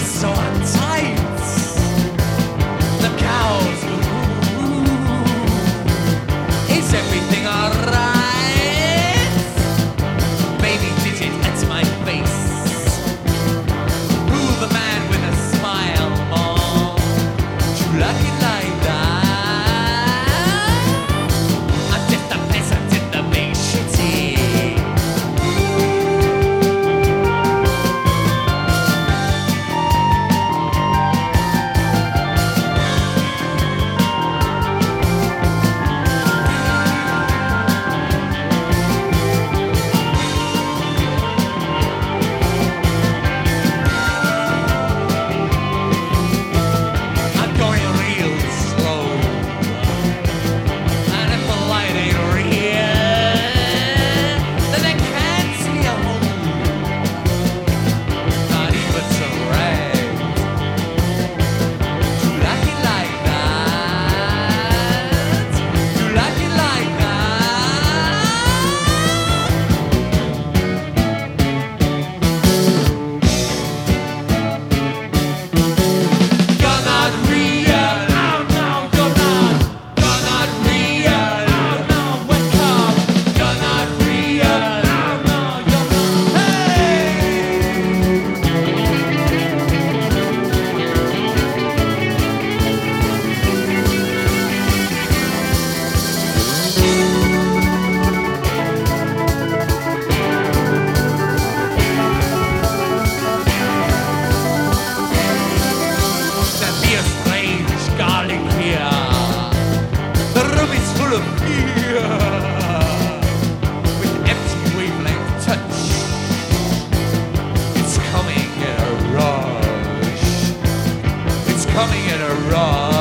the. wrong.